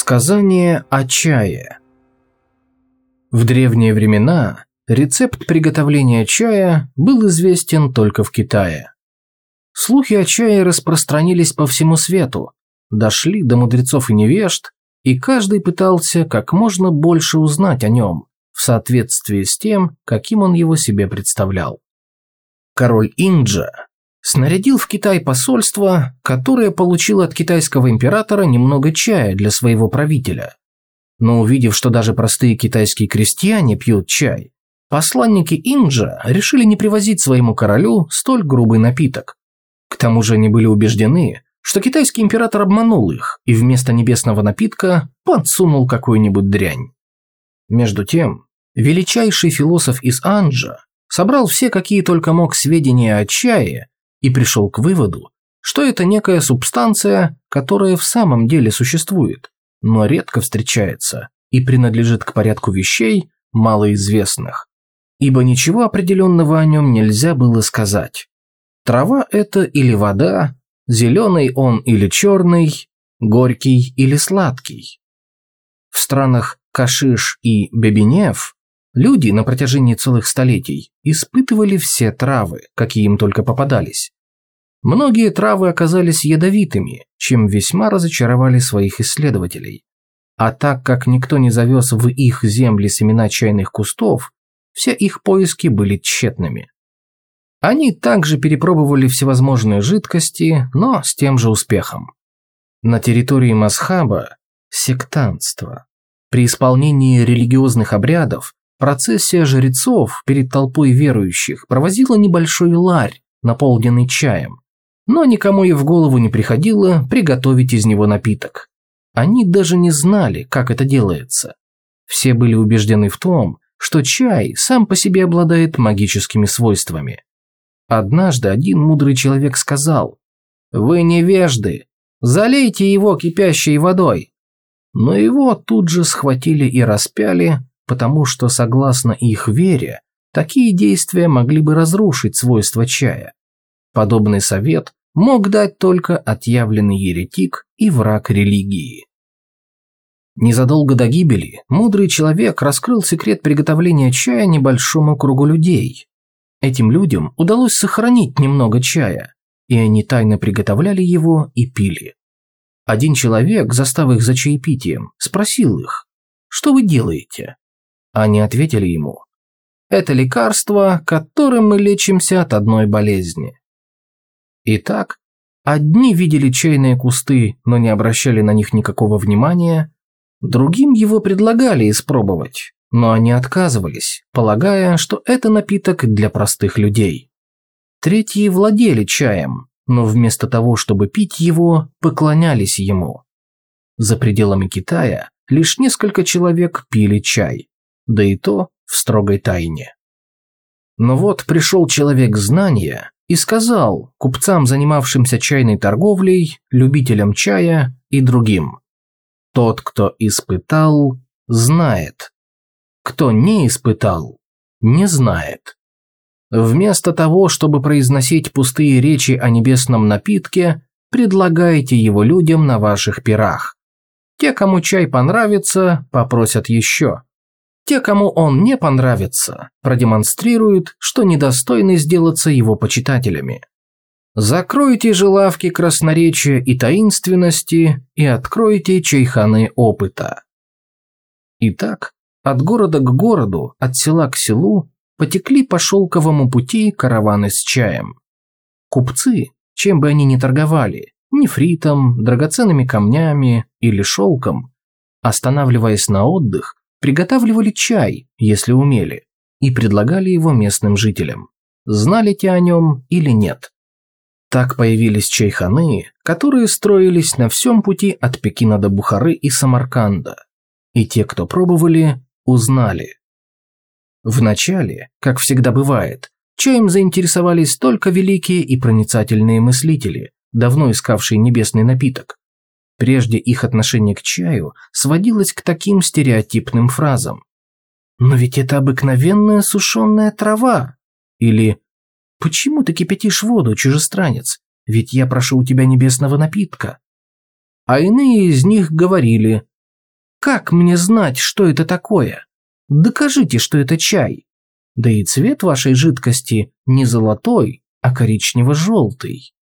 Сказание о чае В древние времена рецепт приготовления чая был известен только в Китае. Слухи о чае распространились по всему свету, дошли до мудрецов и невежд, и каждый пытался как можно больше узнать о нем, в соответствии с тем, каким он его себе представлял. Король Инджа снарядил в Китай посольство, которое получило от китайского императора немного чая для своего правителя. Но увидев, что даже простые китайские крестьяне пьют чай, посланники Инджа решили не привозить своему королю столь грубый напиток. К тому же они были убеждены, что китайский император обманул их и вместо небесного напитка подсунул какую-нибудь дрянь. Между тем, величайший философ из Анджа собрал все какие только мог сведения о чае и пришел к выводу, что это некая субстанция, которая в самом деле существует, но редко встречается и принадлежит к порядку вещей, малоизвестных. Ибо ничего определенного о нем нельзя было сказать. Трава это или вода, зеленый он или черный, горький или сладкий. В странах Кашиш и Бебенев люди на протяжении целых столетий испытывали все травы, какие им только попадались. Многие травы оказались ядовитыми, чем весьма разочаровали своих исследователей. А так как никто не завез в их земли семена чайных кустов, все их поиски были тщетными. Они также перепробовали всевозможные жидкости, но с тем же успехом. На территории Масхаба – сектантство. При исполнении религиозных обрядов процессия жрецов перед толпой верующих провозила небольшой ларь, наполненный чаем, но никому и в голову не приходило приготовить из него напиток. Они даже не знали, как это делается. Все были убеждены в том, что чай сам по себе обладает магическими свойствами. Однажды один мудрый человек сказал, «Вы невежды, залейте его кипящей водой». Но его тут же схватили и распяли, потому что, согласно их вере, такие действия могли бы разрушить свойства чая. Подобный совет мог дать только отъявленный еретик и враг религии. Незадолго до гибели мудрый человек раскрыл секрет приготовления чая небольшому кругу людей, Этим людям удалось сохранить немного чая, и они тайно приготовляли его и пили. Один человек, застав их за чаепитием, спросил их, «Что вы делаете?» Они ответили ему, «Это лекарство, которым мы лечимся от одной болезни». Итак, одни видели чайные кусты, но не обращали на них никакого внимания, другим его предлагали испробовать, но они отказывались, полагая, что это напиток для простых людей. Третьи владели чаем, но вместо того, чтобы пить его, поклонялись ему. За пределами Китая лишь несколько человек пили чай, да и то в строгой тайне. Но вот пришел человек знания и сказал купцам, занимавшимся чайной торговлей, любителям чая и другим. Тот, кто испытал, знает, кто не испытал, не знает. Вместо того, чтобы произносить пустые речи о небесном напитке, предлагайте его людям на ваших пирах. Те, кому чай понравится, попросят еще. Те, кому он не понравится, продемонстрируют, что недостойны сделаться его почитателями. Закройте же лавки красноречия и таинственности и откройте чайханы опыта. Итак, от города к городу, от села к селу потекли по шелковому пути караваны с чаем. Купцы, чем бы они ни торговали, нефритом, драгоценными камнями или шелком, останавливаясь на отдых, приготавливали чай, если умели, и предлагали его местным жителям. Знали те о нем или нет. Так появились чайханы, которые строились на всем пути от Пекина до Бухары и Самарканда. И те, кто пробовали, узнали. Вначале, как всегда бывает, чаем заинтересовались только великие и проницательные мыслители, давно искавшие небесный напиток. Прежде их отношение к чаю сводилось к таким стереотипным фразам. «Но ведь это обыкновенная сушеная трава!» Или «Почему ты кипятишь воду, чужестранец? Ведь я прошу у тебя небесного напитка!» А иные из них говорили Как мне знать, что это такое? Докажите, что это чай. Да и цвет вашей жидкости не золотой, а коричнево-желтый.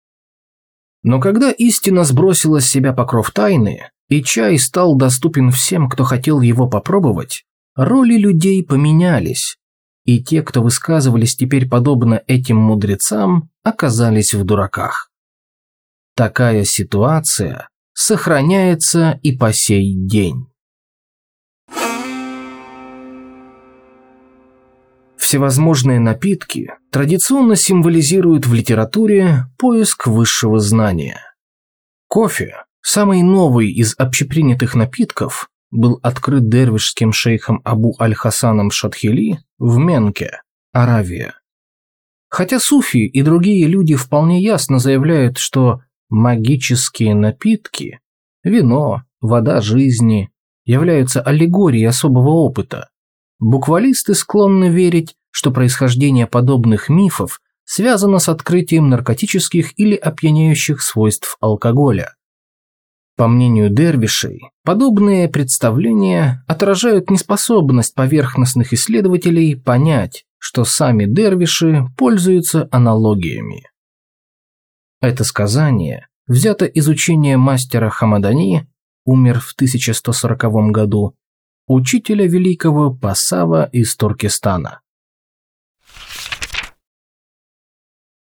Но когда истина сбросила с себя покров тайны, и чай стал доступен всем, кто хотел его попробовать, роли людей поменялись, и те, кто высказывались теперь подобно этим мудрецам, оказались в дураках. Такая ситуация сохраняется и по сей день. Всевозможные напитки традиционно символизируют в литературе поиск высшего знания. Кофе, самый новый из общепринятых напитков, был открыт дервишским шейхом Абу Аль-Хасаном Шатхили в Менке, Аравия. Хотя суфи и другие люди вполне ясно заявляют, что магические напитки – вино, вода жизни – являются аллегорией особого опыта, буквалисты склонны верить, что происхождение подобных мифов связано с открытием наркотических или опьяняющих свойств алкоголя. По мнению дервишей, подобные представления отражают неспособность поверхностных исследователей понять, что сами дервиши пользуются аналогиями. Это сказание взято из учения мастера Хамадани, умер в 1140 году, учителя великого Пасава из Туркестана.